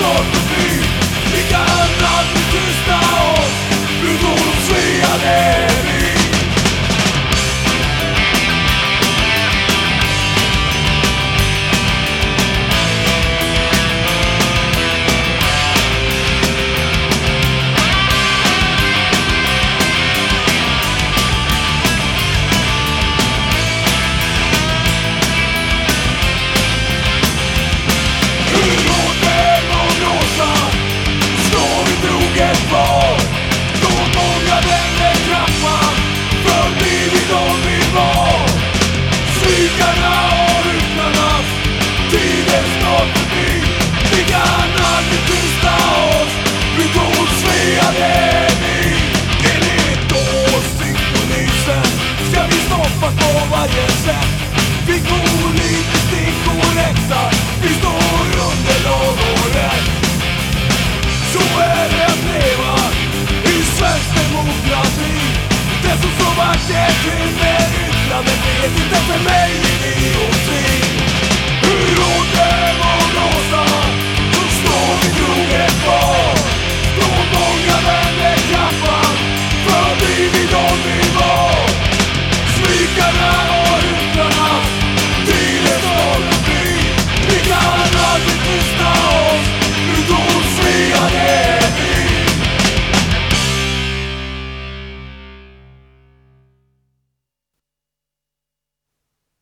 We förbi Vi kan aldrig tysta skymmer yttrandefrihet